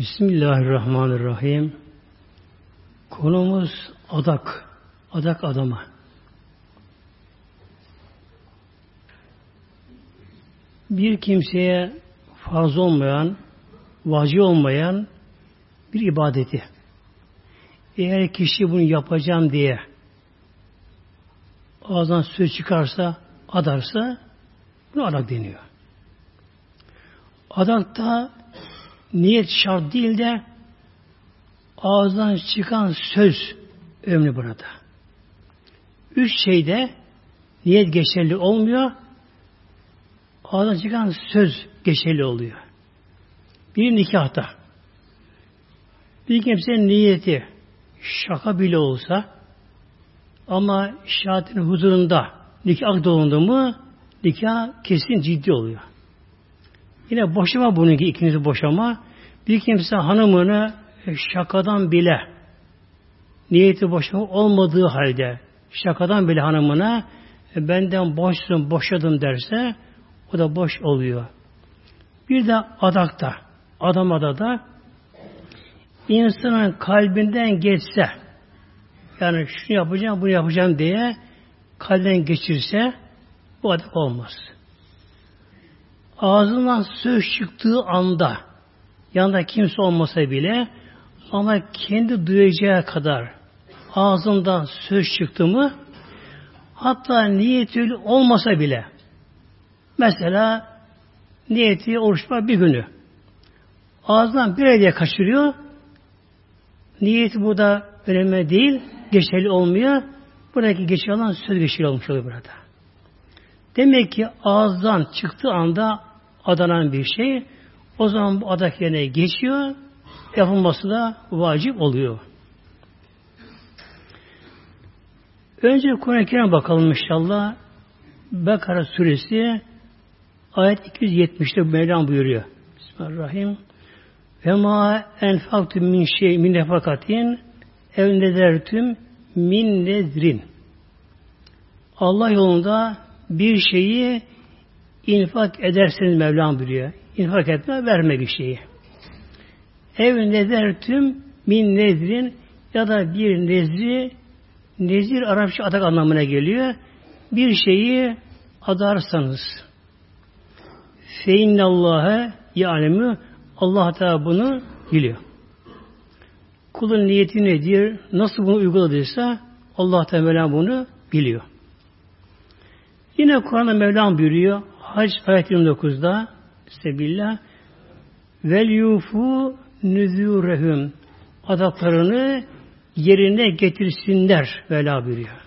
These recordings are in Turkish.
Bismillahirrahmanirrahim. Konumuz adak. Adak adama. Bir kimseye farz olmayan, vacip olmayan bir ibadeti. Eğer kişi bunu yapacağım diye ağzından söz çıkarsa, adarsa bunu adak deniyor. Adakta niyet şart değil de ağızdan çıkan söz önemli burada. Üç şeyde niyet geçerli olmuyor. Ağızdan çıkan söz geçerli oluyor. Bir nikahta. Bir kimsenin niyeti şaka bile olsa ama şahidin huzurunda nikah dolundu mu nikah kesin ciddi oluyor. Yine boşama bununki ikincisi boşama. Bir kimse hanımını şakadan bile niyeti boşama olmadığı halde şakadan bile hanımına e, benden boşsun, boşadım derse o da boş oluyor. Bir de adakta, adam adada insanın kalbinden geçse yani şunu yapacağım, bunu yapacağım diye kalbinden geçirse bu adak olmaz ağzından söz çıktığı anda yanında kimse olmasa bile ama kendi duyacağı kadar ağzından söz çıktı mı hatta niyeti olmasa bile mesela niyeti oruçma bir günü ağzından bir hediye kaçırıyor niyeti burada önemli değil geçerli olmuyor buradaki geçerli olan söz geçerli olmuş oluyor burada. Demek ki ağızdan çıktığı anda adanan bir şey. O zaman bu adak yerine geçiyor. Yapılması da vacip oluyor. Önce Kur'an-ı Kerim'e bakalım inşallah. Bekara suresi ayet 270'te Mevlam buyuruyor. Bismillahirrahmanirrahim. Ve ma enfaktum min şey min nefakatin ev nedertüm min nezrin. Allah yolunda bir şeyi infak ederseniz Mevlam buyuruyor. İnfak etme, verme bir şeyi. Ev nezertüm min nezrin ya da bir nezri nezir Arapça adak anlamına geliyor. Bir şeyi adarsanız feinnallâhe yâlemü Allah Teala bunu biliyor. Kulun niyeti nedir? Nasıl bunu uyguladıysa Allah Teala bunu biliyor. Yine Kur'an'da Mevlam buyuruyor. Hac ayet 29'da Sebillah vel yufu nüzûrehum adaklarını yerine getirsinler vela buyuruyor.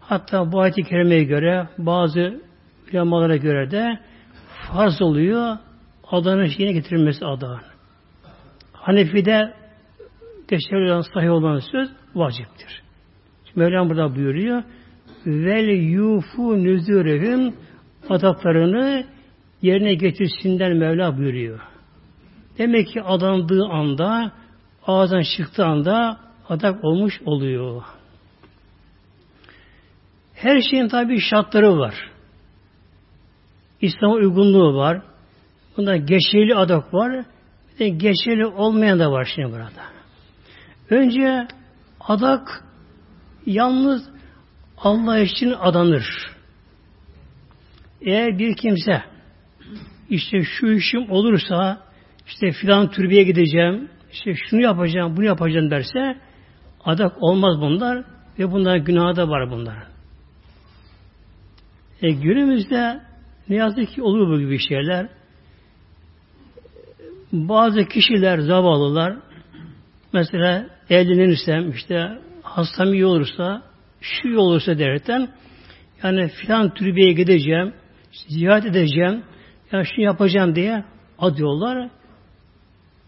Hatta bu ayet-i kerimeye göre bazı ulemalara göre de farz oluyor adanın yerine getirilmesi adağın. Hanefi'de geçerli olan sahih olan söz vaciptir. Mevlam burada buyuruyor vel yufu nüzûrehum adaklarını yerine getirsinler Mevla buyuruyor. Demek ki adandığı anda ağızdan çıktığı anda adak olmuş oluyor. Her şeyin tabi şartları var. İslam'a uygunluğu var. Bunda geçerli adak var. Bir de geçerli olmayan da var şimdi burada. Önce adak yalnız Allah için adanır. Eğer bir kimse işte şu işim olursa işte filan türbeye gideceğim, işte şunu yapacağım, bunu yapacağım derse adak olmaz bunlar ve bunların günahı da var bunların. E, günümüzde ne yazık ki oluyor bu gibi şeyler. Bazı kişiler, zavallılar mesela evlenirsem işte hastam iyi olursa şu iyi olursa derken yani filan türbeye gideceğim, ziyaret edeceğim, ya şunu yapacağım diye adıyorlar.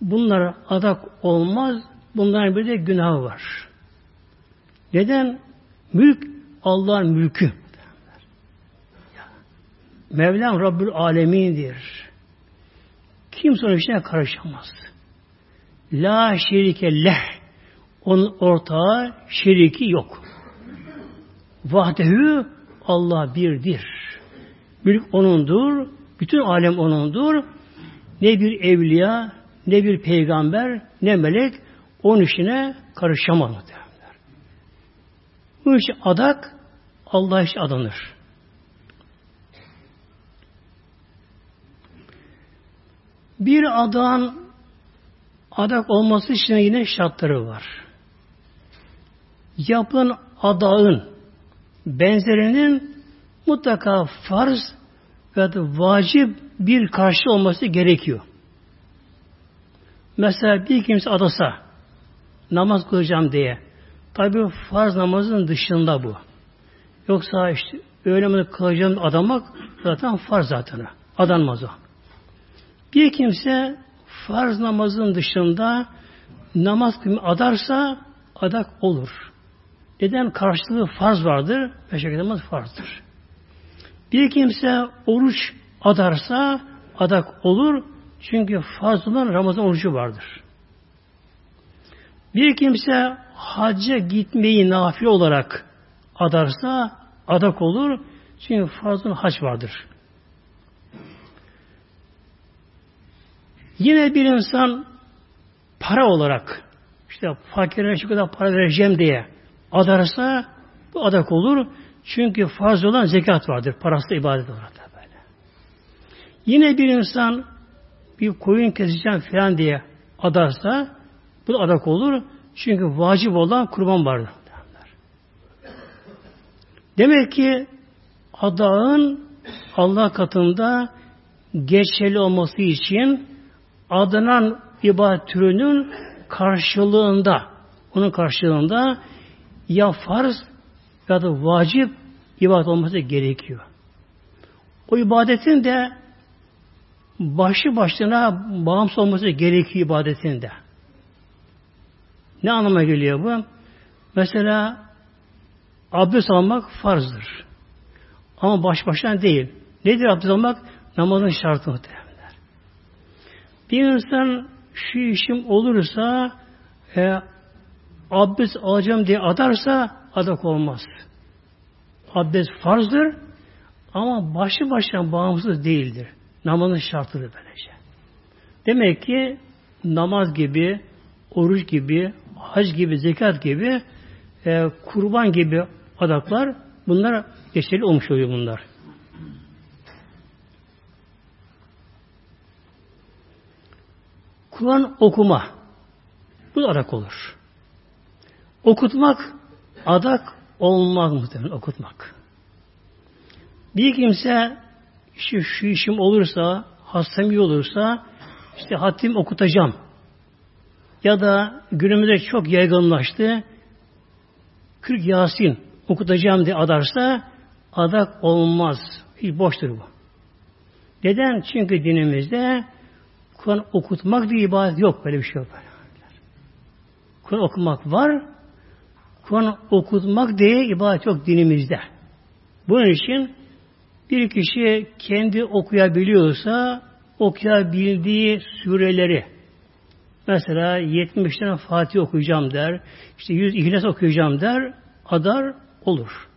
Bunlar adak olmaz. Bunların bir de günahı var. Neden? Mülk Allah'ın mülkü. Mevlam Rabbül Alemin'dir. Kimse onun işine karışamaz. La şerike leh. Onun ortağı şeriki yok. Vahdehu Allah birdir. Mülk O'nundur. Bütün alem O'nundur. Ne bir evliya, ne bir peygamber ne melek onun işine karışamaz. Bu iş adak Allah iş adanır. Bir adan adak olması için yine şartları var. Yapılan adağın benzerinin mutlaka farz ve vacip bir karşı olması gerekiyor. Mesela bir kimse adasa namaz kılacağım diye tabi farz namazın dışında bu. Yoksa işte öyle mi kılacağım adamak zaten farz zaten. Adanmaz o. Bir kimse farz namazın dışında namaz adarsa adak olur. Neden? Karşılığı farz vardır. Beş namaz farzdır. Bir kimse oruç adarsa adak olur. Çünkü farz olan Ramazan orucu vardır. Bir kimse hacca gitmeyi nafile olarak adarsa adak olur. Çünkü farzın hac vardır. Yine bir insan para olarak işte fakire şu kadar para vereceğim diye adarsa bu adak olur. Çünkü farz olan zekat vardır. Parası ibadet olarak da böyle. Yine bir insan bir koyun keseceğim falan diye adarsa bu da adak olur. Çünkü vacip olan kurban vardır. Demek ki adağın Allah katında geçerli olması için adanan ibadet türünün karşılığında onun karşılığında ya farz ya da vacip ibadet olması gerekiyor. O ibadetin de başı başına bağımsız olması gerekiyor ibadetin de. Ne anlama geliyor bu? Mesela abdest almak farzdır. Ama baş başına değil. Nedir abdest almak? Namazın şartı muhtemelenler. Bir insan şu işim olursa e, abdest alacağım diye adarsa adak olmaz. Abdest farzdır ama başı başına bağımsız değildir. Namazın şartıdır böylece. Demek ki namaz gibi, oruç gibi, hac gibi, zekat gibi, e, kurban gibi adaklar bunlar geçerli olmuş oluyor bunlar. Kur'an okuma. Bu da adak olur. Okutmak adak olmaz muhtemelen okutmak. Bir kimse şu, şu işim olursa, hastam iyi olursa işte hatim okutacağım. Ya da günümüzde çok yaygınlaştı. 40 Yasin okutacağım diye adarsa adak olmaz. Hiç boştur bu. Neden? Çünkü dinimizde Kur'an okutmak diye ibadet yok. Böyle bir şey yok. Kur'an okumak var. Kur'an okutmak diye ibadet yok dinimizde. Bunun için bir kişi kendi okuyabiliyorsa okuyabildiği sureleri mesela 70 tane Fatih okuyacağım der, işte 100 İhlas okuyacağım der, adar olur.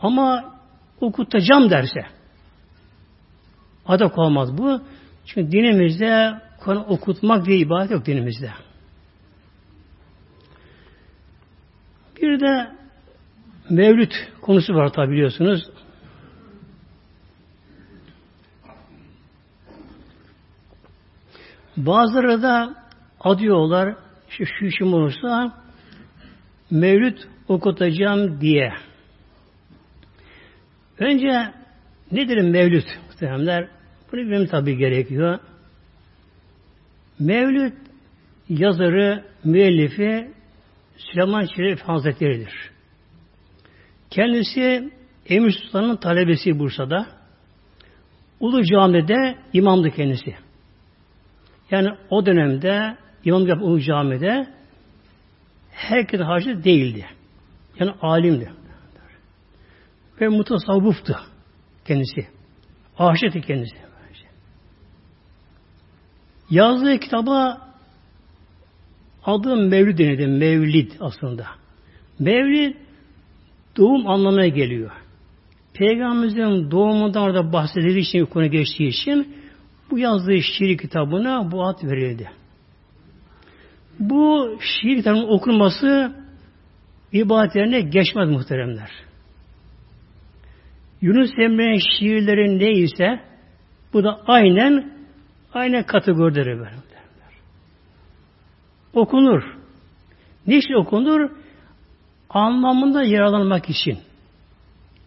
Ama okutacağım derse adak olmaz bu. Çünkü dinimizde Kur'an okutmak diye ibadet yok dinimizde. Bir de mevlüt konusu var tabi biliyorsunuz. Bazıları da adıyorlar işte şu işim olursa mevlüt okutacağım diye. Önce nedir mevlüt muhtemelenler? Bunu bilmem tabi gerekiyor. Mevlüt yazarı, müellifi Süleyman Şerif Hazretleri'dir. Kendisi Emir Sultan'ın talebesi Bursa'da. Ulu Cami'de imamdı kendisi. Yani o dönemde imam yapan Ulu Cami'de herkes hacı değildi. Yani alimdi. Ve mutasavvıftı kendisi. Aşıktı kendisi. Yazdığı kitaba adı Mevlid denildi. Mevlid aslında. Mevlid doğum anlamına geliyor. Peygamberimizin doğumundan da bahsedildiği için konu geçtiği için bu yazdığı şiir kitabına bu ad verildi. Bu şiir kitabının okunması ibadetlerine geçmez muhteremler. Yunus Emre'nin şiirleri neyse bu da aynen aynen kategoridir böyle. Okunur. Niçin okunur? Anlamında yaralanmak için.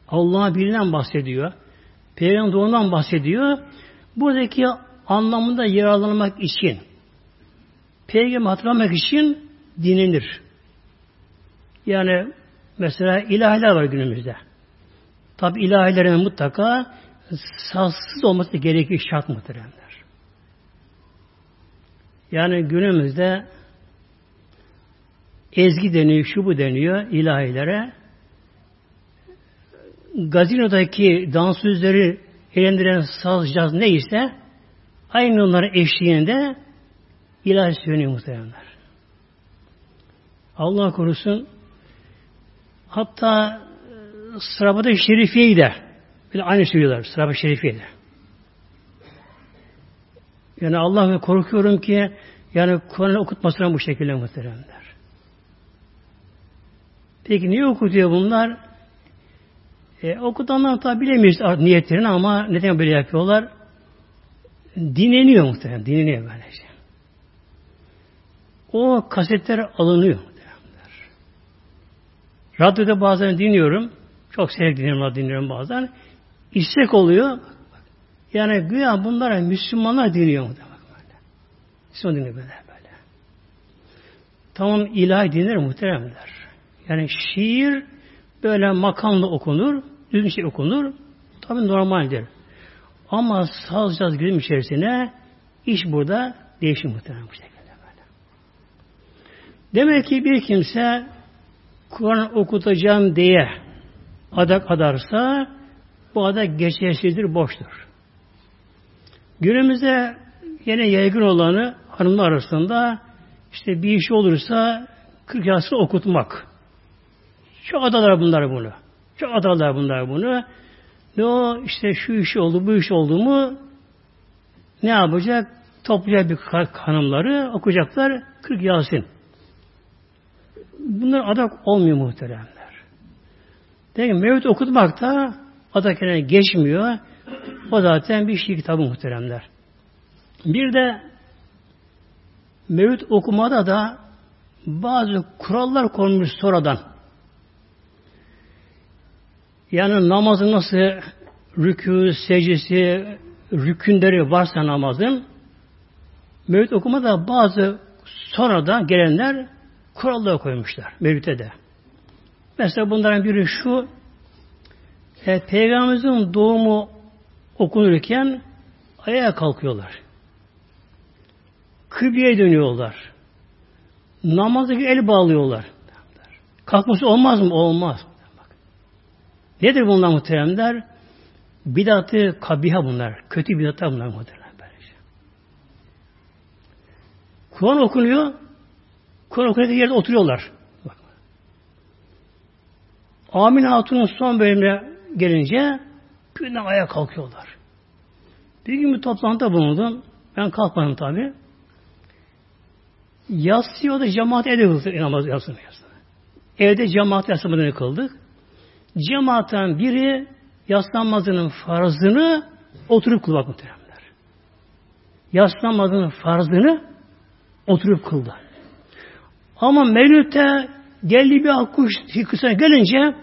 Allah'a birinden bahsediyor. Peygamber doğundan bahsediyor. Buradaki anlamında yararlanmak için, Peygamber hatırlamak için dinlenir. Yani mesela ilahiler var günümüzde. Tabi ilahilerin mutlaka sazsız olması gerekir şart muhteremler. Yani günümüzde ezgi deniyor, şu bu deniyor ilahilere. Gazinodaki dansözleri eğlendiren saz, caz neyse aynı onların eşliğinde ilahi söyleniyor muhteremler. Allah korusun hatta e, Sırabat-ı Şerifiye'yi de bile aynı söylüyorlar. Sırabat-ı Şerifiye'yi de. Yani Allah korkuyorum ki yani Kur'an'ı okutmasına bu şekilde muhteremler. Peki niye okutuyor bunlar? E, okutanlar tabi bilemeyiz niyetlerini ama neden böyle yapıyorlar? Dinleniyor muhtemelen. Dinleniyor böylece. O kasetler alınıyor. Radyoda bazen dinliyorum. Çok sevk dinliyorum, dinliyorum bazen. İstek oluyor. Yani güya bunlara Müslümanlar dinliyor mu? Müslüman dinliyor böyle böyle. Tamam ilahi dinler muhteremler. Yani şiir böyle makamla okunur, düzgün şey okunur. Tabi normaldir. Ama sazcaz gün içerisine iş burada değişir muhtemelen bu şekilde böyle. Demek ki bir kimse Kur'an okutacağım diye adak adarsa bu adak geçersizdir, boştur. Günümüzde yine yaygın olanı hanımlar arasında işte bir iş olursa 40 yası okutmak. Çok adalar bunlar bunu. Çok adalar bunlar bunu. Ne o işte şu iş oldu, bu iş oldu mu ne yapacak? Toplayacak bir hanımları okuyacaklar 40 Yasin. Bunlar adak olmuyor muhteremler. Demek ki Mevlüt okutmak da adak geçmiyor. O zaten bir şey kitabı muhteremler. Bir de Mevlüt okumada da bazı kurallar konmuş sonradan. Yani namazın nasıl rükû, secdesi, rükünleri varsa namazın Mevlüt okumada bazı sonradan gelenler kurallar koymuşlar Mevlüt'e de. Mesela bunların biri şu e, Peygamberimizin doğumu okunurken ayağa kalkıyorlar. Kıbleye dönüyorlar. Namazdaki el bağlıyorlar. Kalkması olmaz mı? Olmaz. Nedir bunlar muhteremler? Bidatı kabiha bunlar. Kötü bidatlar bunlar muhteremler. Böylece. Kur'an okunuyor. Kur'an okunduğu yerde oturuyorlar. Amin Hatun'un son bölümüne gelince birden ayağa kalkıyorlar. Bir gün bir toplantıda bulundum. Ben kalkmadım tabi. Yatsıyı o da cemaat evde kıldı namaz yatsını. Evde cemaat yatsını kıldık. Cemaatten biri yaslanmazının farzını oturup kılmak muhteremler. Yaslanmazının farzını oturup kıldı. Ama Mevlüt'te geldi bir akkuş kısa gelince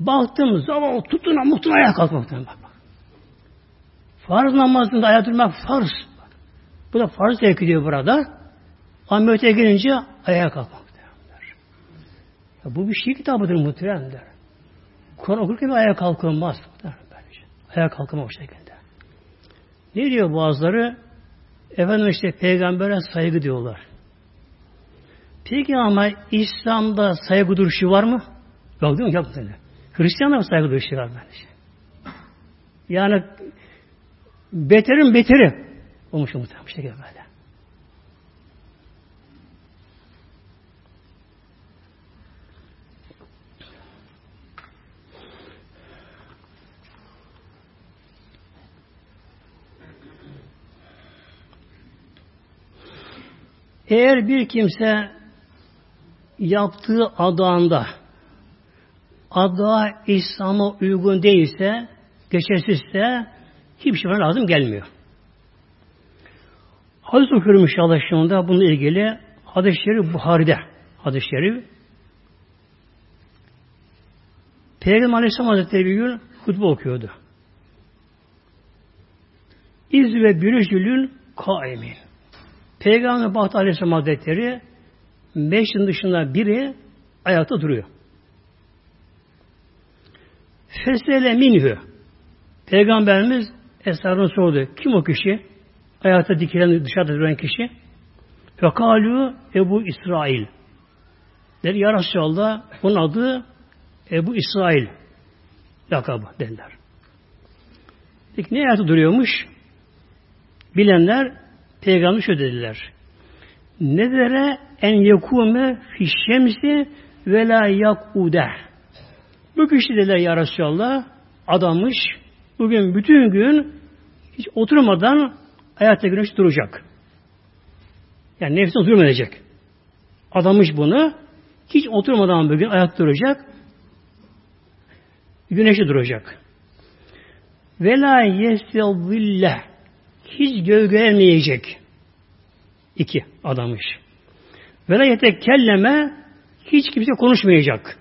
baktım zaman tutun muhtun ayağa kalkmak. Bak. Farz namazında ayağa durmak farz. Bu da farz zevk ediyor burada. Mevlüt'e gelince ayağa kalkmak. Bu bir şey kitabıdır muhteremler. Kur'an okurken ayağa kalkılmaz. Ayağa kalkılmaz o şekilde. Ne diyor bazıları? Efendim işte peygambere saygı diyorlar. Peki ama İslam'da saygı duruşu var mı? Yok değil mi? Yok böyle. Hristiyanlar saygı duruşu var bence. Yani beterin beteri olmuş muhtemelen bu şekilde böyle. Eğer bir kimse yaptığı adağında adağa İslam'a uygun değilse, geçersizse hiçbir şey lazım gelmiyor. Hadis okuyorum inşallah anda bununla ilgili hadis-i şerif Buhari'de hadis-i şerif. Peygamber Aleyhisselam Hazretleri bir gün hutbe okuyordu. İz ve bürücülün kaimin. Peygamber Bahtı Aleyhisselam Hazretleri beşin dışında biri ayakta duruyor. Fesele minhü. Peygamberimiz esrarını sordu. Kim o kişi? Ayakta dikilen dışarıda duran kişi. Fekalu Ebu İsrail. Dedi ya Resulallah bunun adı Ebu İsrail lakabı dediler. Peki ne ayakta duruyormuş? Bilenler peygamber şöyle dediler. Nedere en yekume fişşemsi ve la yakude. Bu kişi dediler ya Resulallah adammış. Bugün bütün gün hiç oturmadan ayakta güneş duracak. Yani nefsine durmayacak. Adamış bunu. Hiç oturmadan bugün ayakta duracak. Güneşi duracak. Ve la yestillah hiç gölgelenmeyecek. İki adamış. Ve la yetekelleme hiç kimse konuşmayacak.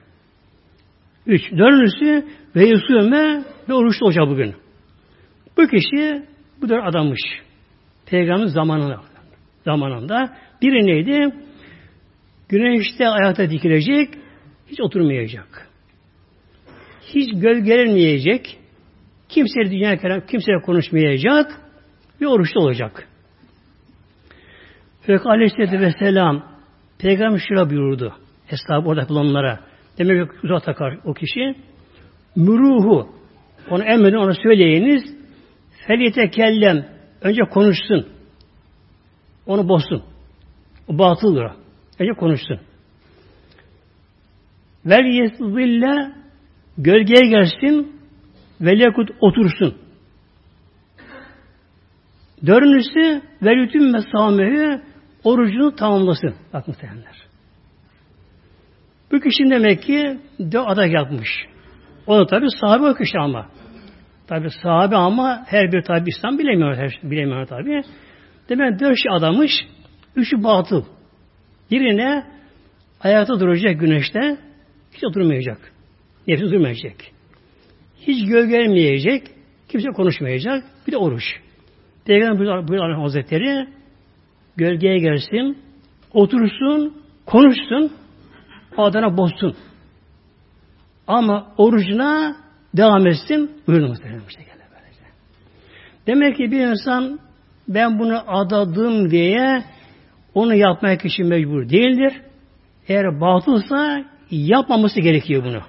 Üç. Dördüncüsü ve yusume ve oruçlu olacak bugün. Bu kişi bu dört adammış. Peygamber zamanında. Zamanında. Biri neydi? Güneşte ayakta dikilecek, hiç oturmayacak. Hiç gölgelenmeyecek, kimse dünya kelam, kimseye konuşmayacak ve oruçlu olacak. Peygamber Aleyhisselatü Vesselam Peygamber şöyle buyurdu. Esnaf orada bulunanlara. Demek ki uzak takar o kişi. Müruhu. Onu emredin ona söyleyiniz. Felite kellem. Önce konuşsun. Onu bozsun. O batıldır. Önce konuşsun. Vel yeszille gölgeye gelsin ve lekut otursun. Dördüncüsü velütün mesameyi orucunu tamamlasın. Bak muhtemelenler. Bu kişinin demek ki de adak yapmış. O da tabi sahabe o kişi ama. Tabi sahabe ama her bir tabi İslam bilemiyor, her, şey, bilemiyor tabi. Demek dört şey adamış, üçü batıl. Birine ayakta duracak güneşte, hiç oturmayacak. Nefsi durmayacak. Hiç gölgelemeyecek, kimse konuşmayacak. Bir de oruç. Peygamber buyuruyor Hazretleri, gölgeye gelsin, otursun, konuşsun, adına bozsun. Ama orucuna devam etsin, buyurun muhtemelen böylece. Demek ki bir insan ben bunu adadım diye onu yapmaya kişi mecbur değildir. Eğer batılsa yapmaması gerekiyor bunu.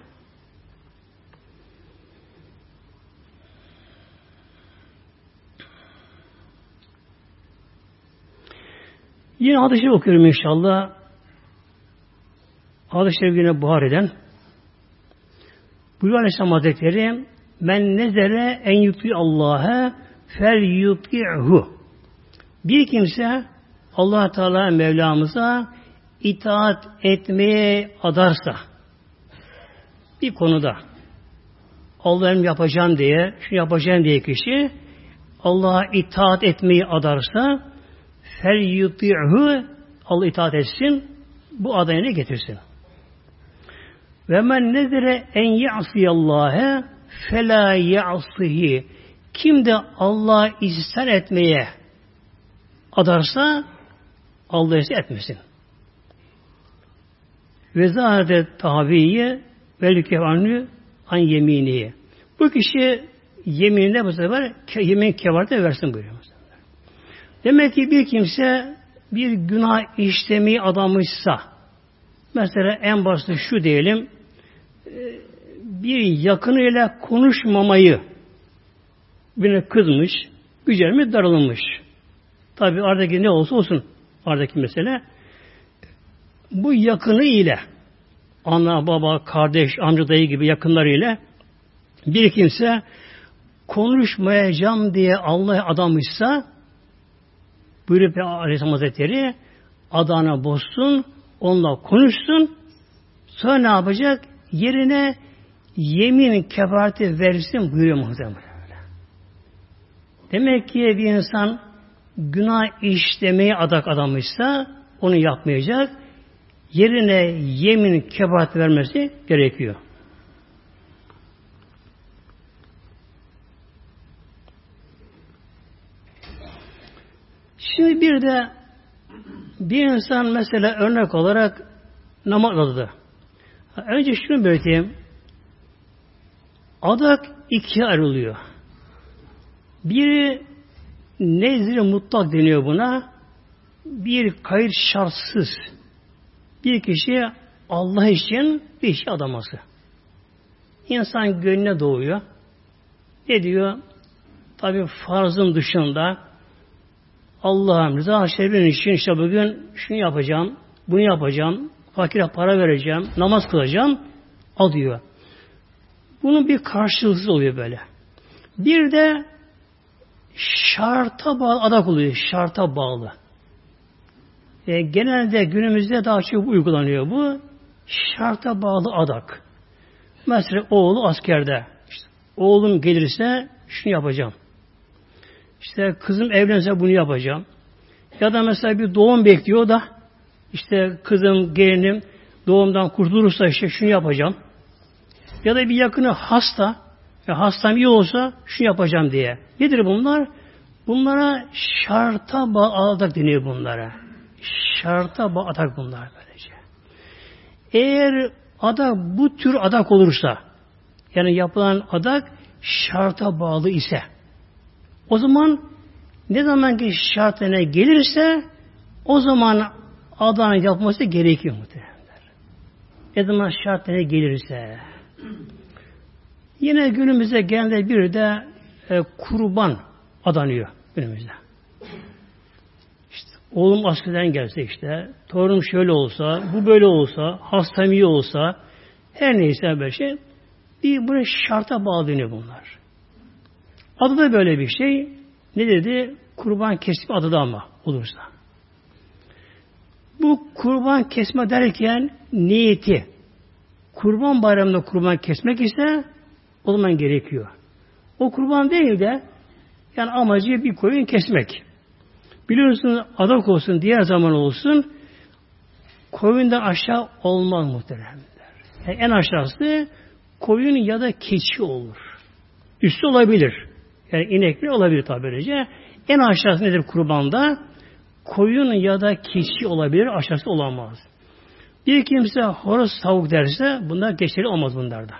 Yine hadisi okuyorum inşallah. Hadis-i Şerif yine Buhari'den. Buyuruyor Aleyhisselam Hazretleri Men nezere en yuti Allah'a fel yuti'hu Bir kimse allah Teala Mevlamıza itaat etmeye adarsa bir konuda Allah'ım yapacağım diye, şu yapacağım diye kişi Allah'a itaat etmeyi adarsa fel yuti'hu Allah itaat etsin bu adayını getirsin. Ve men nezire en ya'siyallâhe felâ ya'sihi. Kim de Allah'a isyan etmeye adarsa Allah'a isyan etmesin. Ve zâhede tabiye vel kevanü an yeminiye. Bu kişi yemininde bu sefer yemin kevarete versin buyuruyor. Demek ki bir kimse bir günah işlemeyi adamışsa mesela en basit şu diyelim bir yakınıyla konuşmamayı birine kızmış, gücenmiş, darılmış. Tabi aradaki ne olsa olsun aradaki mesele bu yakını ile ana, baba, kardeş, amca, dayı gibi yakınlarıyla bir kimse konuşmayacağım diye Allah'a adamışsa buyuruyor Aleyhisselam Hazretleri adana bozsun, onunla konuşsun. Sonra ne yapacak? Yerine yemin kefareti versin buyuruyor muhtemelen. Demek ki bir insan günah işlemeye adak adamışsa onu yapmayacak. Yerine yemin kefareti vermesi gerekiyor. Şimdi bir de bir insan mesela örnek olarak namaz adı. Önce şunu belirteyim. Adak ikiye ayrılıyor. Biri nezri mutlak deniyor buna. Bir kayıt şartsız. Bir kişi Allah için bir şey adaması. İnsan gönlüne doğuyor. Ne diyor? Tabi farzın dışında Allah'ım rıza şerifin için işte bugün şunu yapacağım, bunu yapacağım, fakire para vereceğim, namaz kılacağım, al diyor. Bunun bir karşılıksız oluyor böyle. Bir de şarta bağlı adak oluyor. Şarta bağlı. E, genelde günümüzde daha çok uygulanıyor bu. Şarta bağlı adak. Mesela oğlu askerde. İşte, oğlum gelirse şunu yapacağım. İşte kızım evlense bunu yapacağım. Ya da mesela bir doğum bekliyor da işte kızım, gelinim doğumdan kurtulursa işte şunu yapacağım. Ya da bir yakını hasta ve hastam iyi olsa şunu yapacağım diye. Nedir bunlar? Bunlara şarta bağladık deniyor bunlara. Şarta bağladık bunlar böylece. Eğer adak bu tür adak olursa yani yapılan adak şarta bağlı ise o zaman ne zaman ki şartına gelirse o zaman adanın yapması gerekiyor muhtemelen. Ne zaman şartına gelirse. Yine günümüzde genelde bir de e, kurban adanıyor günümüzde. İşte oğlum askerden gelse işte, torunum şöyle olsa, bu böyle olsa, hastam iyi olsa, her neyse böyle şey, bir buraya şarta bağlanıyor bunlar. Adı da böyle bir şey. Ne dedi? Kurban kesme adı da ama olursa. Bu kurban kesme derken niyeti kurban bayramında kurban kesmek ise o zaman gerekiyor. O kurban değil de yani amacı bir koyun kesmek. Biliyorsunuz adak olsun, diğer zaman olsun koyundan aşağı olmaz muhteremler. Yani en aşağısı koyun ya da keçi olur. Üstü olabilir. Yani inekli olabilir tabi böylece. En aşağısı nedir kurbanda? Koyun ya da keçi olabilir, aşağısı olamaz. Bir kimse horoz tavuk derse bunlar geçerli olmaz bunlarda.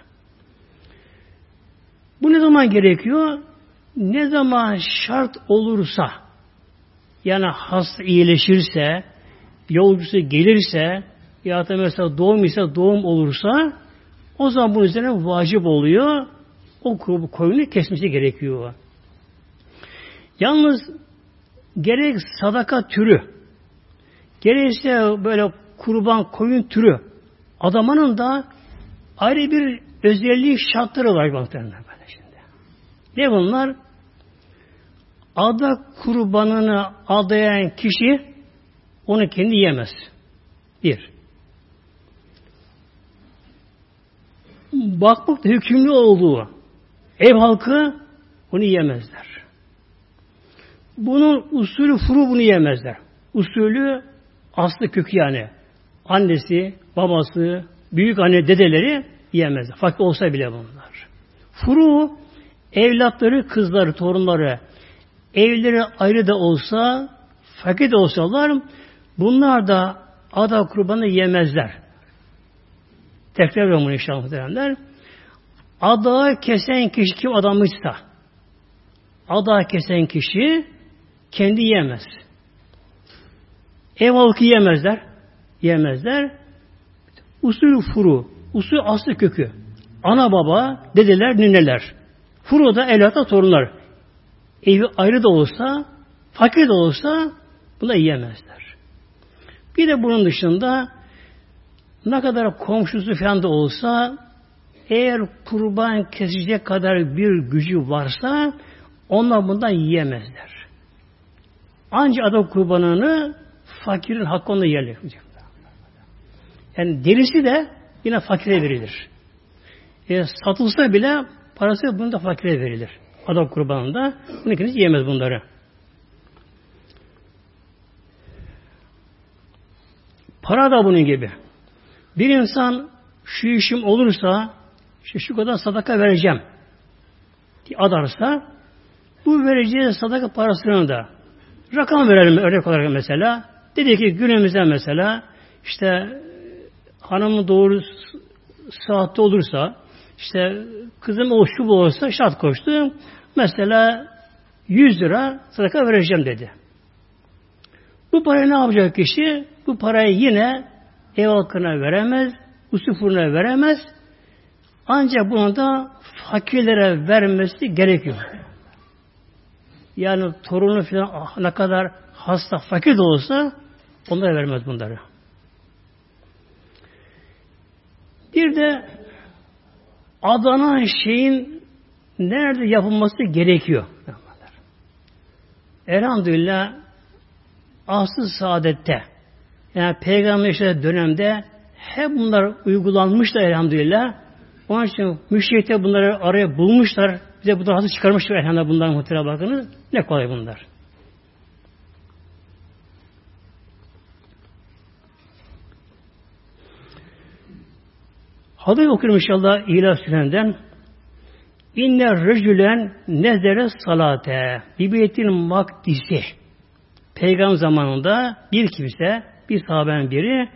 Bu ne zaman gerekiyor? Ne zaman şart olursa yani hasta iyileşirse yolcusu gelirse ya da mesela doğum ise doğum olursa o zaman bunun üzerine vacip oluyor. O koyunu kesmesi gerekiyor. Yalnız gerek sadaka türü gerekse böyle kurban koyun türü adamanın da ayrı bir özelliği şartları var muhtemelen böyle şimdi. Ne bunlar? Ada kurbanını adayan kişi onu kendi yemez. Bir. Bakmakta hükümlü olduğu ev halkı onu yemezler. Bunun usulü furu bunu yemezler. Usulü aslı kökü yani. Annesi, babası, büyük anne, dedeleri yiyemezler. Fakir olsa bile bunlar. Furu evlatları, kızları, torunları evleri ayrı da olsa fakir de olsalar bunlar da ada kurbanı yemezler. Tekrar ediyorum bunu inşallah muhteremler. Adağı kesen kişi kim adamışsa adağı kesen kişi kendi yemez. Ev halkı yemezler. Yemezler. Usul furu. Usul aslı kökü. Ana baba, dedeler, nineler. Furu da evlata torunlar. Evi ayrı da olsa, fakir de olsa buna yiyemezler. Bir de bunun dışında ne kadar komşusu falan da olsa eğer kurban kesecek kadar bir gücü varsa onlar bundan yiyemezler. Ancak adam kurbanını fakirin hakkı onda yerli. Yani derisi de yine fakire verilir. E, satılsa bile parası bunu da fakire verilir. Adam kurbanında. Bunu kimse yemez bunları. Para da bunun gibi. Bir insan şu işim olursa işte şu kadar sadaka vereceğim adarsa bu vereceği sadaka parasını da rakam verelim örnek olarak mesela. Dedi ki günümüzde mesela işte hanımın doğru saatte olursa işte kızım o şu bu olsa şart koştu. Mesela 100 lira sadaka vereceğim dedi. Bu parayı ne yapacak kişi? Bu parayı yine ev halkına veremez, usufuruna veremez. Ancak bunu da fakirlere vermesi gerekiyor. Yani torunu falan ah, ne kadar hasta, fakir de olsa onlara vermez bunları. Bir de adanan şeyin nerede yapılması gerekiyor. Elhamdülillah asıl saadette yani peygamber dönemde hep bunlar uygulanmış da elhamdülillah. Onun için müşrikte bunları araya bulmuşlar. Bize bu da hazır çıkarmışlar elhamdülillah bunların muhtemelen bakınız. Ne kolay bunlar. Hadis okuyorum inşallah İlah Süren'den. İnne rejülen nezere salate bibetin makdisi. Peygamber zamanında bir kimse, bir sahabenin biri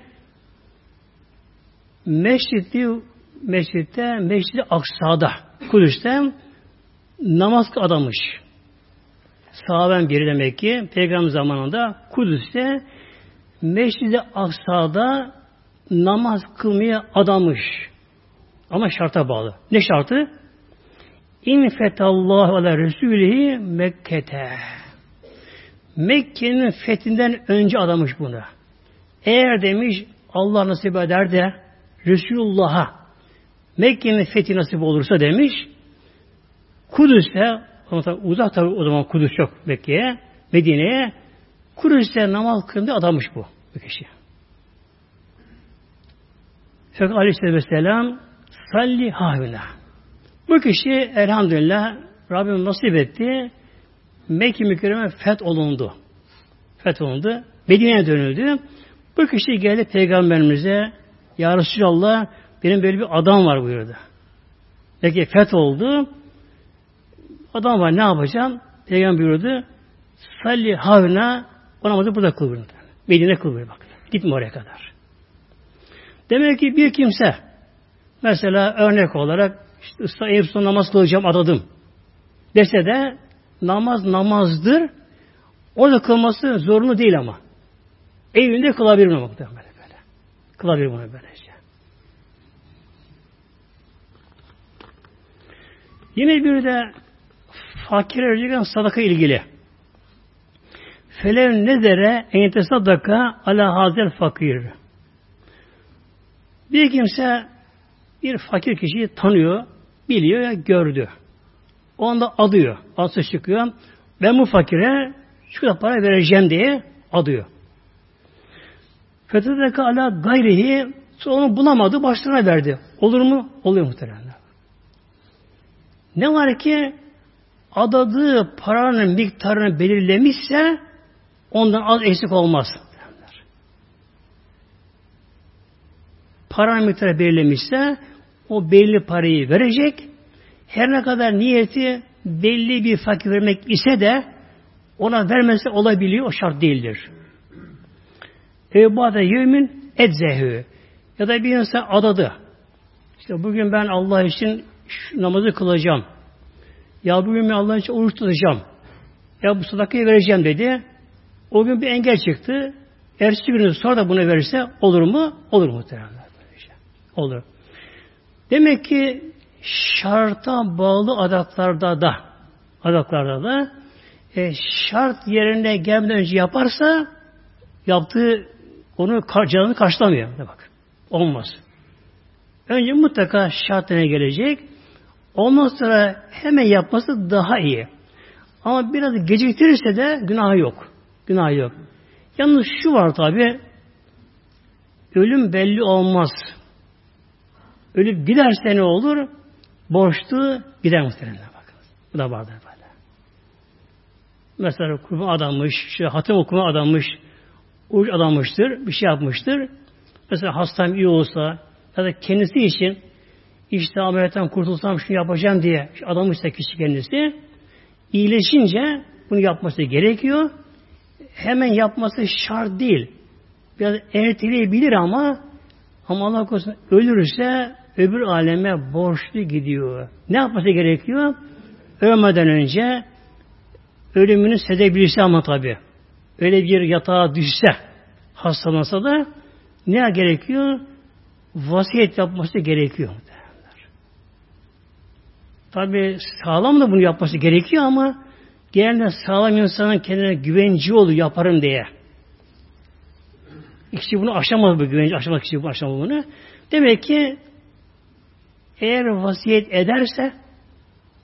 meşridi meşritte, meşridi Aksa'da, Kudüs'te namaz adamış. Sahaben biri demek ki peygamber zamanında Kudüs'te Meşridi Aksa'da namaz kılmaya adamış. Ama şarta bağlı. Ne şartı? İn fetallahu ala resulihi Mekke'te. Mekke'nin fethinden önce adamış bunu. Eğer demiş Allah nasip eder de Resulullah'a Mekke'nin fethi nasip olursa demiş Kudüs'te uzak tabi o zaman Kudüs çok Mekke'ye Medine'ye Kudüs'te namaz kılında adamış bu, bu kişi. Fakat Aleyhisselatü Vesselam salli havine. Bu kişi elhamdülillah Rabbim nasip etti. Mekke mükerreme feth olundu. Feth olundu. Medine'ye dönüldü. Bu kişi geldi peygamberimize Ya Resulallah benim böyle bir adam var buyurdu. Peki feth oldu. Adam var ne yapacağım? Peygamber buyurdu. Salli havna o namazı burada kıl buyurdu. Medine kıl buyurdu. Bak. Gitme oraya kadar. Demek ki bir kimse mesela örnek olarak işte Eyüp son namaz kılacağım adadım dese de namaz namazdır. Orada kılması zorunlu değil ama. Evinde kılabilir bunu böyle böyle. Kılabilir bunu böylece. Yine bir de fakir verecek sadaka ilgili. Felev nezere ente sadaka ala hazel fakir. Bir kimse bir fakir kişiyi tanıyor, biliyor ya gördü. O anda adıyor. Adı çıkıyor. Ben bu fakire şu kadar para vereceğim diye adıyor. Fetedeka ala gayrihi onu bulamadı, başlarına verdi. Olur mu? Oluyor muhtemelen. Ne var ki adadığı paranın miktarını belirlemişse ondan az eksik olmaz. Paranın miktarı belirlemişse o belli parayı verecek. Her ne kadar niyeti belli bir fakir vermek ise de ona vermesi olabiliyor. O şart değildir. Evbade yevmin edzehü ya da bir insan adadı. İşte bugün ben Allah için şu namazı kılacağım. Ya bugün ben Allah için oruç tutacağım. Ya bu sadakayı vereceğim dedi. O gün bir engel çıktı. Ertesi günü sonra da bunu verirse olur mu? Olur muhtemelen. Olur. Demek ki şarta bağlı adaklarda da adaklarda da e, şart yerine gelmeden önce yaparsa yaptığı onu canını karşılamıyor. Bak. Olmaz. Önce mutlaka şartına gelecek. Ondan sonra hemen yapması daha iyi. Ama biraz geciktirirse de günah yok. Günah yok. Yalnız şu var tabi ölüm belli olmaz. Ölüp giderse ne olur? Borçlu gider muhtemelen bakın. Bu da vardır böyle. Mesela kurban adammış, işte hatim okuma adammış, uç adammıştır, bir şey yapmıştır. Mesela hastam iyi olsa ya da kendisi için işte ameliyattan kurtulsam şunu yapacağım diye adamışsa kişi kendisi iyileşince bunu yapması gerekiyor. Hemen yapması şart değil. Biraz erteleyebilir ama ama Allah korusun ölürse öbür aleme borçlu gidiyor. Ne yapması gerekiyor? Ölmeden önce ölümünü sedebilirse ama tabi. Öyle bir yatağa düşse hastalansa da ne gerekiyor? Vasiyet yapması gerekiyor. Tabi sağlam da bunu yapması gerekiyor ama genelde sağlam insanın kendine güvenci olur yaparım diye. Kişi bunu aşamaz bu güvenci, aşamaz kişi bunu aşamaz bunu. Demek ki eğer vasiyet ederse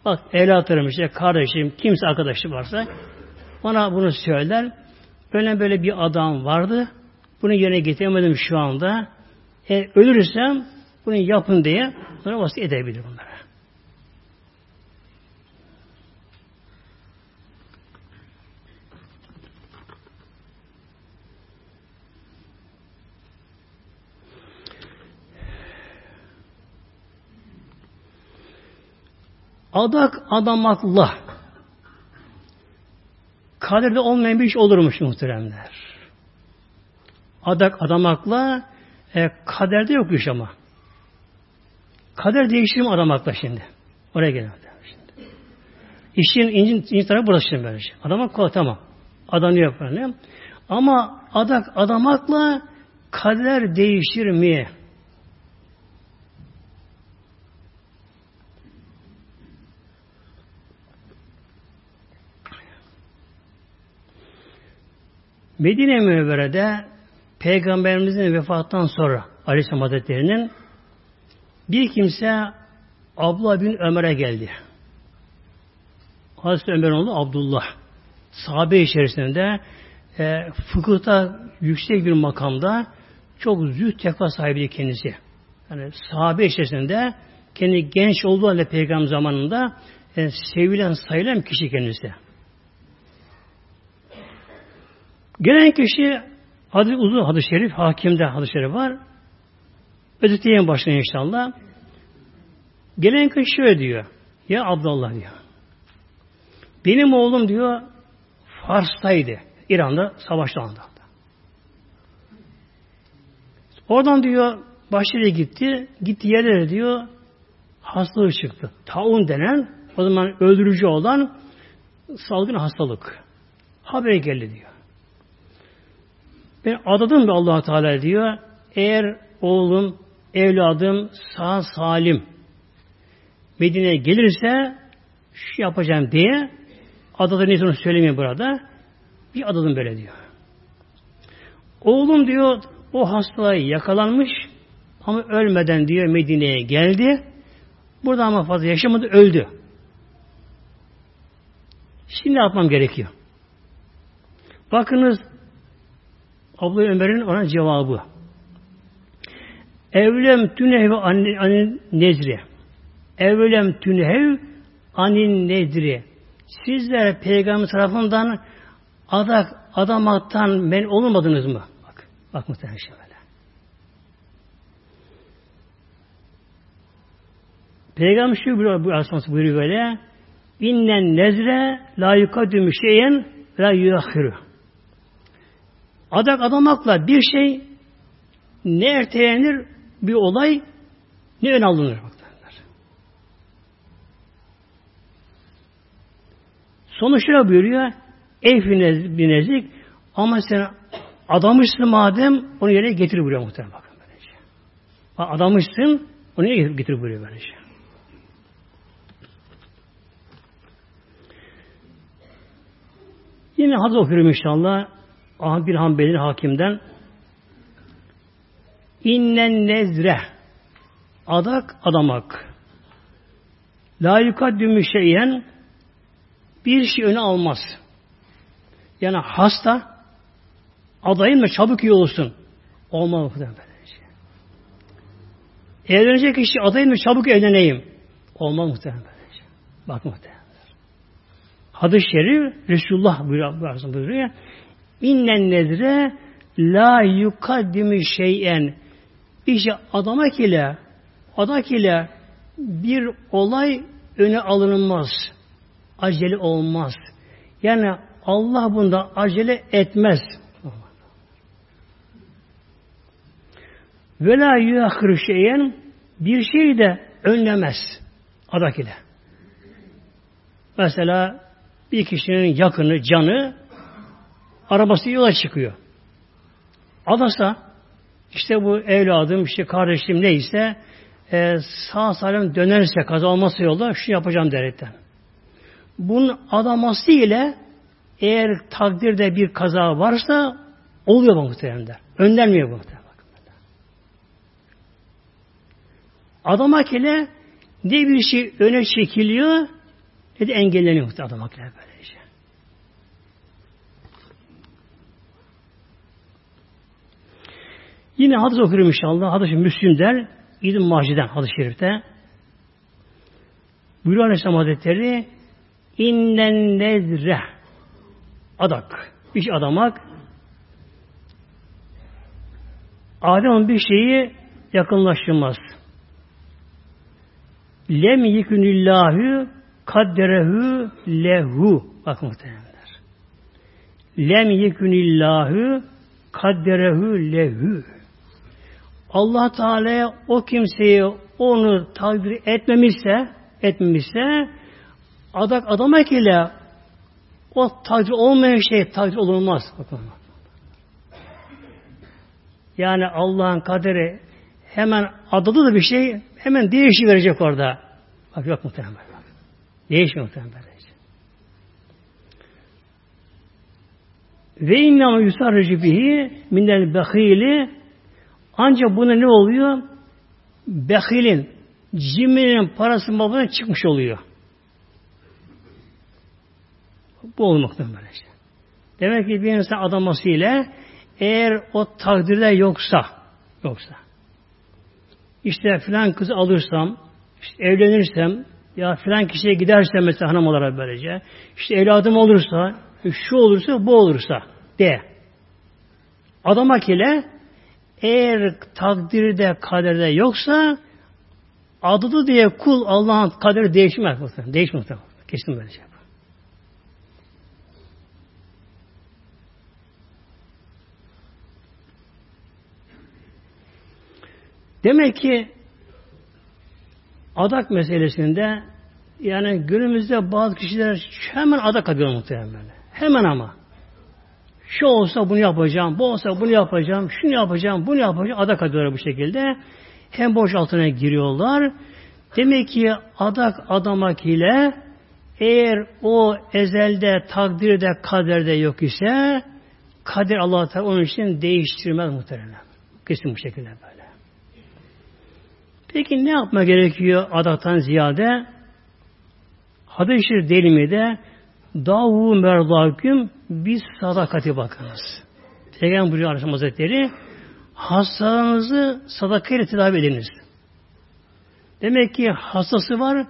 bak evlatlarım işte kardeşim kimse arkadaşı varsa bana bunu söyler. Böyle böyle bir adam vardı. Bunu yerine getiremedim şu anda. E, ölürsem bunu yapın diye sonra vasiyet edebilir bunlara. Adak adamakla kaderde olmayan bir iş olurmuş muhteremler. Adak adamakla e, kaderde yok iş ama. Kader değişir mi adamakla şimdi? Oraya gelelim. Şimdi. İşin incin, incin tarafı burası şimdi böylece. Adamak kolay tamam. Adanıyor böyle. Ama adak adamakla kader değişir mi? Medine Münevvere'de Peygamberimizin vefatından sonra Aleyhisselam Hazretleri'nin bir kimse Abdullah bin Ömer'e geldi. Hazreti Ömer'in oğlu Abdullah. Sahabe içerisinde e, fıkıhta yüksek bir makamda çok züht tekva sahibi kendisi. Yani sahabe içerisinde kendi genç olduğu halde peygamber zamanında e, sevilen sayılan kişi kendisi. Gelen kişi adı uzun hadis-i şerif, hakimde hadis-i şerif var. Özetleyeyim başına inşallah. Gelen kişi şöyle diyor. Ya Abdullah diyor. Benim oğlum diyor Fars'taydı. İran'da savaşta anda. Oradan diyor başarıya gitti. Gitti yerlere diyor hastalığı çıktı. Taun denen o zaman öldürücü olan salgın hastalık. Haber geldi diyor. Ben adadım da allah Teala diyor. Eğer oğlum, evladım sağ salim Medine'ye gelirse şu yapacağım diye adada neyse onu söylemeyeyim burada. Bir adadım böyle diyor. Oğlum diyor o hastalığa yakalanmış ama ölmeden diyor Medine'ye geldi. Burada ama fazla yaşamadı öldü. Şimdi ne yapmam gerekiyor? Bakınız Abla Ömer'in ona cevabı. Evlem tünev anin nezri. Evlem tünev anin nedri. Sizler peygamber tarafından adak, adamaktan men olmadınız mı? Bak, bak muhtemelen şey böyle. Peygamber şu buyuruyor, bu asması buyuruyor böyle. İnnen nezre la yukadümü şeyen la yuakhiru. Adak adamakla bir şey ne ertelenir bir olay ne ön alınır. Sonuçta buyuruyor ey bir nezik ama sen adamışsın madem onu yere getir buyuruyor muhtemelen bakın böylece. Adamışsın onu yere getir buyuruyor böylece. Yine hadis okuyorum inşallah. Bir Hanbeli hakimden innen nezre adak adamak la yukaddümü şeyen bir şey öne almaz. Yani hasta adayım da çabuk iyi olsun. Olmaz muhtemelen böylece. Evlenecek kişi adayım da çabuk evleneyim. Olmaz muhtemelen böylece. Bak muhtemelen. Hadis-i şerif Resulullah buyuruyor. buyuruyor. İnnen nezre la yukaddimi şeyen işte adamak ile adak ile bir olay öne alınmaz. Acele olmaz. Yani Allah bunda acele etmez. Ve la yuhakır şeyen bir şeyi de önlemez. Adak ile. Mesela bir kişinin yakını, canı arabası yola çıkıyor. Adasa işte bu evladım, işte kardeşim neyse e, sağ salim dönerse kaza olması yolda şu yapacağım derekten. Bunun adaması ile eğer takdirde bir kaza varsa oluyor bu muhtemelen. Önlenmiyor bu muhtemelen. Adamak ile ne bir şey öne çekiliyor ne de engelleniyor muhtemelen adamak ile böylece. Yine hadis okuyorum inşallah. Hadis-i Müslim der. İdin Maciden hadis-i şerifte. Buyuruyor Aleyhisselam Hazretleri innen nezre adak. Bir adamak Adem bir şeyi yakınlaştırmaz. Lem yekünillahü kadderehu lehu. Bak muhtemelenler. Lem yekünillahü kadderehu lehu. Allah Teala o kimseyi onu takdir etmemişse etmemişse adak adamak ile o takdir olmayan şey takdir olunmaz. Bakın. Yani Allah'ın kaderi hemen adadı da bir şey hemen değişi verecek orada. Bak yok muhtemelen. Değişmiyor muhtemelen. Ve innama yusarrici bihi minel behili ancak buna ne oluyor? Behilin, cimrinin parası babından çıkmış oluyor. Bu olmaktan böyle işte. Demek ki bir insan adaması ile eğer o takdirde yoksa yoksa işte filan kızı alırsam işte evlenirsem ya filan kişiye gidersem mesela hanım olarak böylece işte evladım olursa şu olursa bu olursa de. Adamak ile eğer takdirde kaderde yoksa adıdı diye kul Allah'ın kaderi değişmez. Değişmez. Kesin böyle şey. Demek ki adak meselesinde yani günümüzde bazı kişiler hemen adak adıyor muhtemelen. Hemen ama. Şu olsa bunu yapacağım, bu olsa bunu yapacağım, şunu yapacağım, bunu yapacağım. Adak adıyorlar bu şekilde. Hem borç altına giriyorlar. Demek ki adak adamak ile eğer o ezelde, takdirde, kaderde yok ise kader Allah Teala onun için değiştirmez muhtemelen. Kesin bu şekilde böyle. Peki ne yapma gerekiyor adaktan ziyade? Hadis-i Delimi'de Davu merdaküm biz sadakati bakınız. Peygamber buyuruyor Aleyhisselam Hazretleri hastalarınızı sadakayla tedavi ediniz. Demek ki hastası var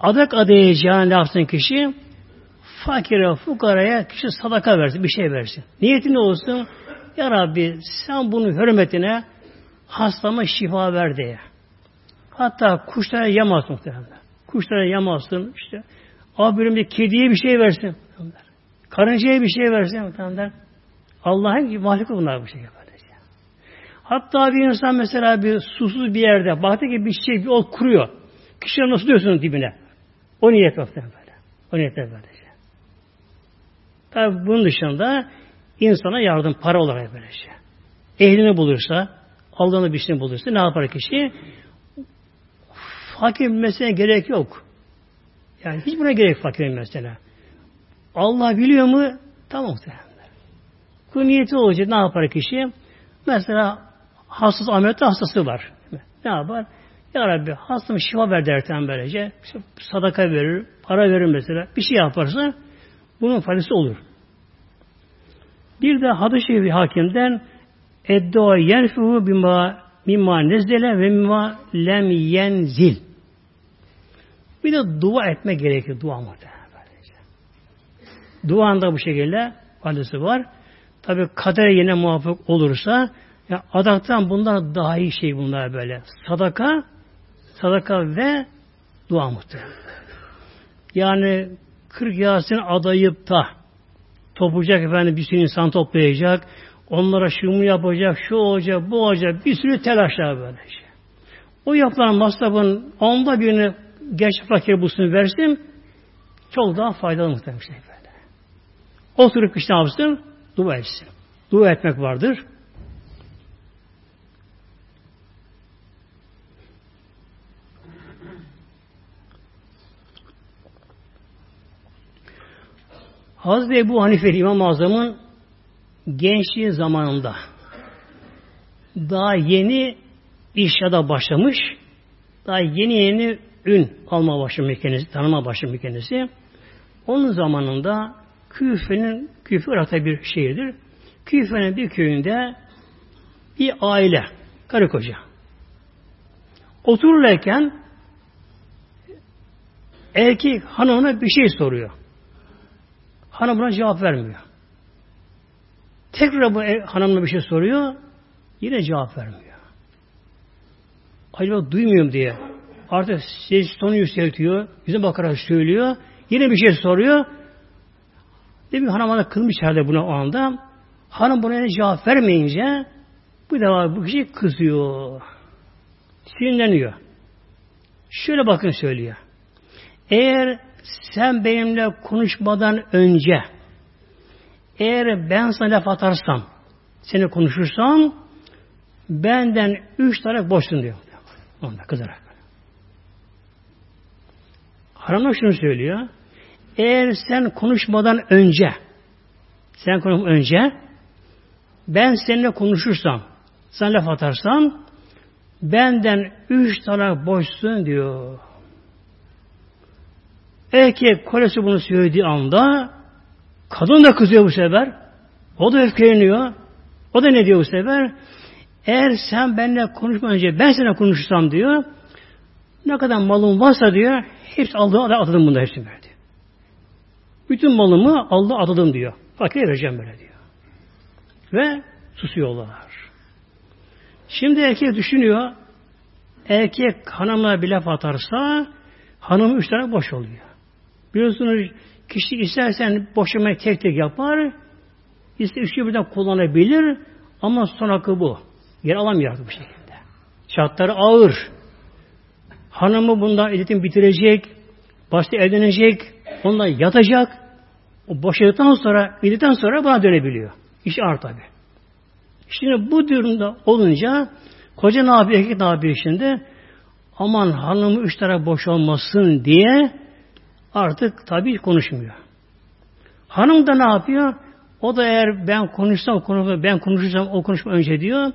adak adayacağını yapsın kişi fakire, fukaraya kişi sadaka versin, bir şey versin. Niyeti ne olsun? Ya Rabbi sen bunu hürmetine hastama şifa ver diye. Hatta kuşlara yamaz muhtemelen. Kuşlara yamasın işte. Abirim bir kediye bir şey versin. Karıncaya bir şey versin muhtemelen. Allah'ın mahluk bunlar bu şekilde. Hatta bir insan mesela bir susuz bir yerde baktı ki bir şey bir ot kuruyor. Kişiler nasıl diyorsunuz dibine? O niyet muhtemelen böyle. O niyetle böyle. Tabi bunun dışında insana yardım para olarak böyle şey. Ehlini bulursa, aldığını bir şey bulursa ne yapar kişi? Fakir mesela gerek yok. Yani hiç buna gerek fakir mesela. Allah biliyor mu? Tamam muhtemelen. Bu niyeti olacak. Ne yapar kişi? Mesela hastası ameliyatı hastası var. Ne yapar? Ya Rabbi hastamı şifa ver derken böylece sadaka verir, para verir mesela. Bir şey yaparsa bunun faydası olur. Bir de hadis-i hakimden eddua yenfuhu bima mimma nezdele ve mimma lem yenzil. Bir de dua etme gerekiyor. Dua muhtemelen. Duan da bu şekilde faydası var. Tabi kader yine muvaffak olursa ya adaktan bunlar daha iyi şey bunlar böyle. Sadaka sadaka ve dua muhtemelen. Yani 40 Yasin adayıp da toplayacak efendim bir sürü insan toplayacak. Onlara şunu yapacak, şu olacak, bu olacak. Bir sürü telaşlar böyle. O yapılan masrafın onda birini genç fakir bulsun versin çok daha faydalı muhtemelen Oturup işte yapsın? Dua etsin. Dua etmek vardır. Hazreti Ebu Hanife İmam Azam'ın gençliği zamanında daha yeni işyada başlamış, daha yeni yeni ün alma başlamış kendisi, tanıma başlamış kendisi. Onun zamanında Küfe'nin, Küfe Irak'ta bir şehirdir. Küfe'nin bir köyünde bir aile, karı koca. Otururken erkek hanımına bir şey soruyor. Hanım buna cevap vermiyor. Tekrar bu hanımına bir şey soruyor. Yine cevap vermiyor. Acaba duymuyorum diye. Artık ses tonu yükseltiyor. Yüzüne bakarak söylüyor. Yine bir şey soruyor. Demek hanım bana kılmış herhalde buna o anda. Hanım buna cevap vermeyince bu defa bu kişi kızıyor. Sinirleniyor. Şöyle bakın söylüyor. Eğer sen benimle konuşmadan önce eğer ben sana laf atarsam seni konuşursam benden üç tane boşsun diyor. Onda kızarak. Haramda şunu söylüyor. Eğer sen konuşmadan önce sen konuşmadan önce ben seninle konuşursam sen laf atarsam benden üç tane boşsun diyor. Erkek kolesi bunu söylediği anda kadın da kızıyor bu sefer. O da öfkeleniyor. O da ne diyor bu sefer? Eğer sen benimle konuşmadan önce ben seninle konuşursam diyor ne kadar malım varsa diyor hepsi aldım atadım bunda hepsini verdi. Bütün malımı aldı atadım diyor. Fakir vereceğim böyle diyor. Ve susuyorlar. Şimdi erkek düşünüyor. Erkek hanımla bir laf atarsa hanım üç tane boş oluyor. Biliyorsunuz kişi istersen boşamayı tek tek yapar. İster üçü birden kullanabilir ama son hakkı bu. Yer alamıyor bu şekilde. Şartları ağır. Hanımı bundan edetim bitirecek, başta evlenecek, onunla yatacak. O boşadıktan sonra, bildikten sonra bana dönebiliyor. İş ağır tabi. Şimdi bu durumda olunca koca ne yapıyor, erkek ne yapıyor şimdi? Aman hanımı üç taraf boş olmasın diye artık tabi konuşmuyor. Hanım da ne yapıyor? O da eğer ben konuşsam, ben konuşursam o konuşma önce diyor.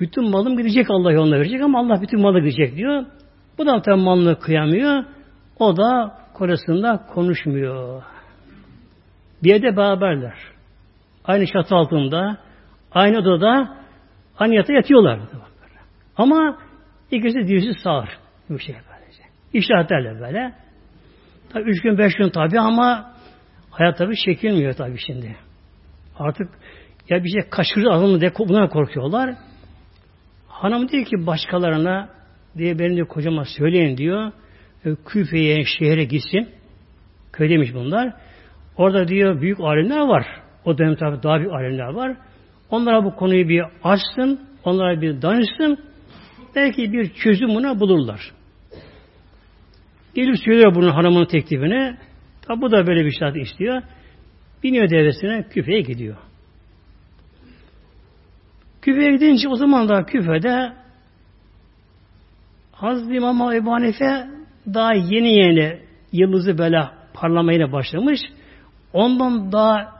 Bütün malım gidecek Allah yoluna verecek ama Allah bütün malı gidecek diyor. Bu da tabi malını kıyamıyor. O da kocasında konuşmuyor. Bir yerde beraberler. Aynı çatı altında, aynı odada, aynı yatağa yatıyorlar. Ama ikisi dirisi sağır. Bu şey böylece. İşaretlerle böyle. Tabi üç gün, beş gün tabi ama hayat tabi çekilmiyor tabi şimdi. Artık ya bir şey kaçırır alımı diye buna korkuyorlar. Hanım diyor ki başkalarına diye benim de kocama söyleyin diyor. E, Küfe'ye, şehre gitsin. Köydeymiş bunlar. Orada diyor büyük alimler var. O dönem tabi daha büyük alimler var. Onlara bu konuyu bir açsın. Onlara bir danışsın. Belki bir çözüm buna bulurlar. Gelip söylüyor bunun hanımının teklifini. Tabi bu da böyle bir şart istiyor. Biniyor devresine küfeye gidiyor. Küfeye gidince o zaman da küfede Hazreti İmam Ebu Hanife daha yeni yeni yıldızı böyle parlamaya başlamış. Ondan daha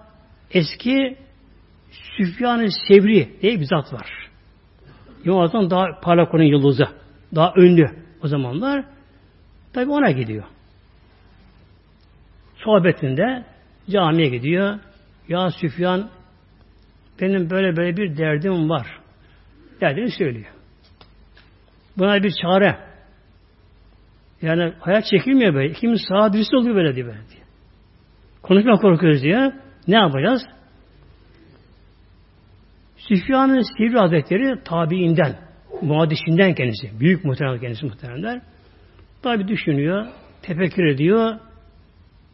eski Süfyan-ı Sevri diye bir zat var. Azam daha parlak olan yıldızı. Daha ünlü o zamanlar. Tabi ona gidiyor. Sohbetinde camiye gidiyor. Ya Süfyan benim böyle böyle bir derdim var. Derdini söylüyor. Buna bir çare. Yani hayat çekilmiyor böyle. Kim sağa dürüst oluyor böyle diye. Böyle. Konuşma korkuyoruz diye. Ne yapacağız? Süfyan-ı Sivri Hazretleri tabiinden, muadisinden kendisi. Büyük muhterem kendisi muhteremler. Tabi düşünüyor, tefekkür ediyor,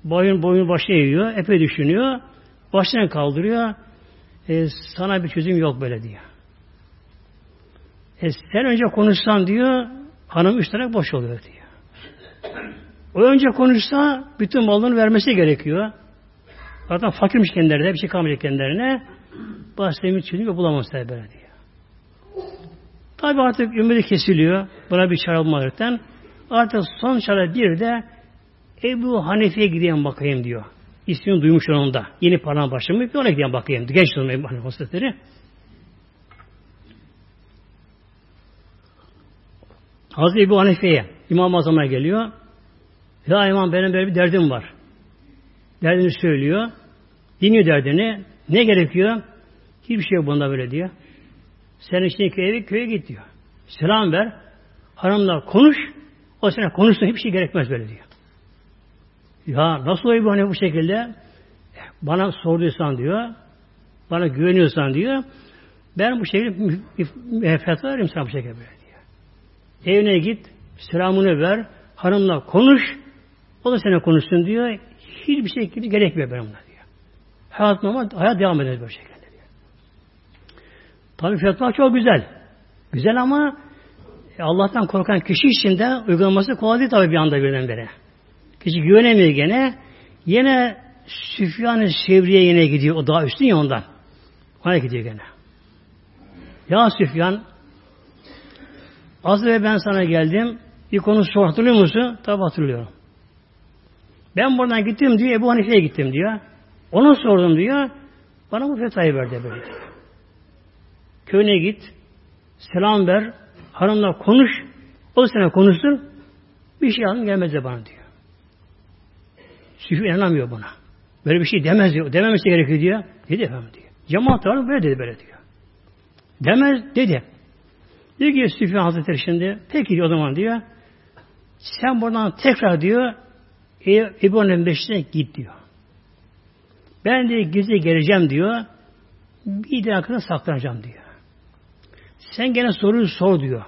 boyun boyun başına eğiyor, epey düşünüyor, başına kaldırıyor. E, sana bir çözüm yok böyle diyor. E, sen önce konuşsan diyor, hanım üç tane boş oluyor diyor. O önce konuşsa bütün malını vermesi gerekiyor. Zaten fakirmiş kendilerine, bir şey kalmayacak kendilerine. Bahsettiğimi çözüm bulamaz tabi böyle diyor. Tabi artık ümidi kesiliyor. Buna bir çare olmadıktan. Artık son çare bir de Ebu Hanife'ye gideyim bakayım diyor. İsmini duymuş onda. Yeni paran başlamış. Bir ona gideyim bakayım. Genç adam Ebu Hanife Hazretleri. Hazreti Ebu Hanife'ye İmam Azam'a geliyor. Ya imam benim böyle bir derdim var. Derdini söylüyor. Dinliyor derdini. Ne gerekiyor? Hiçbir şey yok bunda böyle diyor. Sen için köye, köye git diyor. Selam ver. Hanımla konuş. O sana konuşsun. Hiçbir şey gerekmez böyle diyor. Ya nasıl oluyor bu hani bu şekilde? Bana sorduysan diyor. Bana güveniyorsan diyor. Ben bu şekilde fetva veririm sana bu şekilde böyle diyor. Evine git. Selamını ver. Hanımla konuş. O da sana konuşsun diyor. Hiçbir şekilde gerekmiyor ben ona diyor. Hayat normal, hayat devam eder böyle şekilde diyor. Tabi fetva çok güzel. Güzel ama Allah'tan korkan kişi için de uygulaması kolay değil tabi bir anda birdenbire. Kişi güvenemiyor gene. Yine Süfyan-ı Sevriye yine gidiyor. O daha üstün ya ondan. Ona gidiyor gene. Ya Süfyan az önce ben sana geldim. Bir konu sor hatırlıyor musun? Tabi hatırlıyorum. Ben buradan gittim diyor. Ebu Hanife'ye gittim diyor. Ona sordum diyor. Bana bu fetayı verdi böyle diyor. Köyüne git. Selam ver. Hanımla konuş. O sana konuşsun. Bir şey alın gelmez de bana diyor. Süfyan inanamıyor buna. Böyle bir şey demez diyor. Dememesi gerekiyor diyor. Dedi efendim diyor. Cemaat var böyle dedi böyle diyor. Demez dedi. Diyor ki Süfyan Hazretleri şimdi peki diyor o zaman diyor. Sen buradan tekrar diyor Ebu Hanife'nin beşine git diyor. Ben de gizli geleceğim diyor. Bir de hakkında saklanacağım diyor. Sen gene soruyu sor diyor.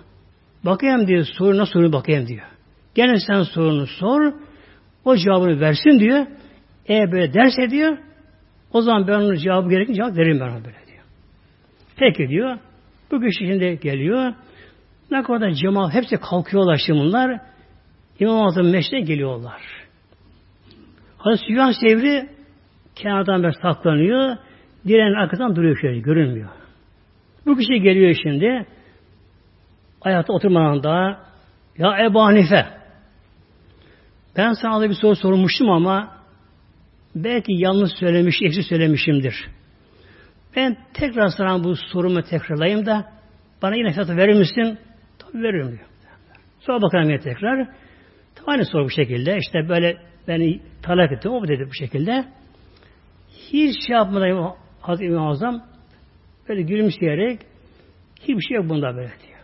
Bakayım diyor. Soru nasıl soruyu bakayım diyor. Gene sen sorunu sor. O cevabını versin diyor. Eğer böyle derse diyor o zaman ben onun cevabı gerekli cevap veririm ben ona böyle diyor. Peki diyor. Bu kişi şimdi geliyor. Ne kadar cemaat hepsi kalkıyorlar şimdi bunlar. İmam Azam meşrine geliyorlar. Hazreti Süfyan Sevri kenardan böyle saklanıyor. Direnin arkadan duruyor şöyle, görünmüyor. Bu kişi geliyor şimdi. Ayakta oturmadan da ya Ebu Hanife ben sana da bir soru sormuştum ama belki yanlış söylemiş, eksik söylemişimdir. Ben tekrar sana bu sorumu tekrarlayayım da bana yine fiyatı verir misin? Tabii veririm diyor. Sonra bakalım yine tekrar. Aynı soru bu şekilde. İşte böyle beni talak ettim. O dedi bu şekilde. Hiç şey yapmadan Hazreti İmam Azam böyle gülümseyerek hiçbir şey yok bunda böyle diyor.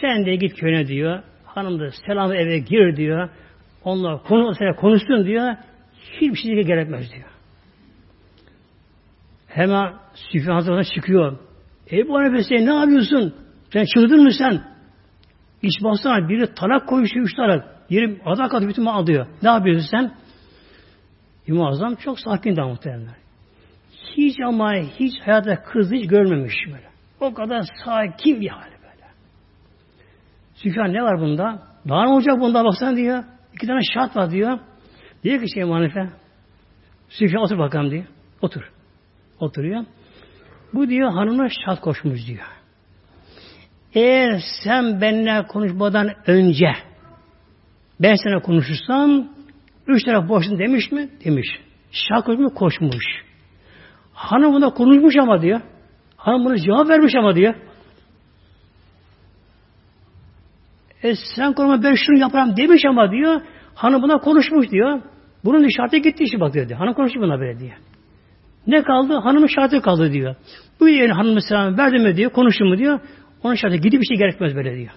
Sen de git köyüne diyor. Hanım da selamı eve gir diyor. Onunla konu, konuşsun diyor. Hiçbir şey gerekmez diyor. Hemen Süfyan Hazretleri çıkıyor. Ey bu Hanife ne yapıyorsun? Sen çıldın mı sen? İç baksana biri talak koymuş üç talak. Yeri adak adı bütün alıyor. Ne yapıyorsun sen? İmam Azam çok sakin daha muhtemelen. Hiç ama hiç hayatta kız hiç görmemiş böyle. O kadar sakin bir hali böyle. Süfyan ne var bunda? Daha ne olacak bunda baksana diyor. İki tane şart var diyor. Diyor ki şey manife. Süfyan otur bakalım diyor. Otur. Oturuyor. Bu diyor hanımına şart koşmuş diyor. Eğer sen benimle konuşmadan önce ben sana konuşursam üç taraf boşsun demiş mi? Demiş. Şart koşmuş Koşmuş. Hanım buna konuşmuş ama diyor. Hanım buna cevap vermiş ama diyor. E sen konuma ben şunu yaparım demiş ama diyor. Hanım buna konuşmuş diyor. Bunun şartı gitti işi bak dedi. Hanım konuştu buna böyle diye. Ne kaldı? Hanımın şahidi kaldı diyor. Bu yani hanımı selam verdi mi diyor, konuşun mu diyor. Onun şahidi gidip bir şey gerekmez böyle diyor.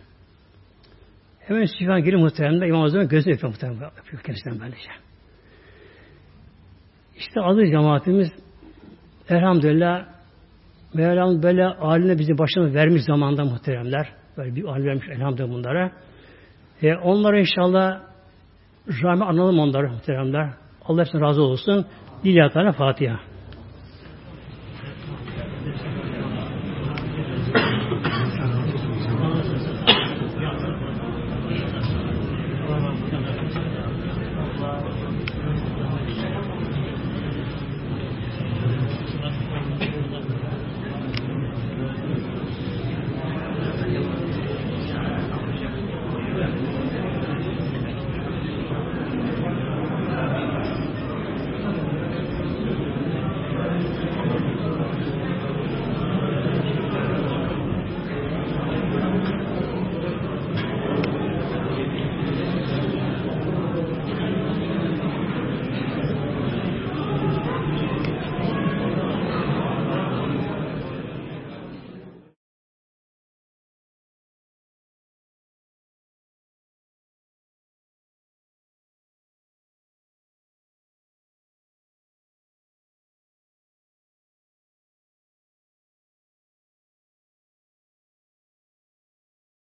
Hemen Süfyan gelip muhteremde İmam Azam'ın gözünü öpüyor muhteremde. Öpüyor kendisinden böylece. İşte adı cemaatimiz elhamdülillah Mevlam böyle haline bizi başına vermiş zamanda muhteremler. Böyle bir hal vermiş elhamdülillah bunlara. E, onlara inşallah rahmet analım onları muhteremler. Allah hepsine razı olsun. Lillahi Teala Fatiha.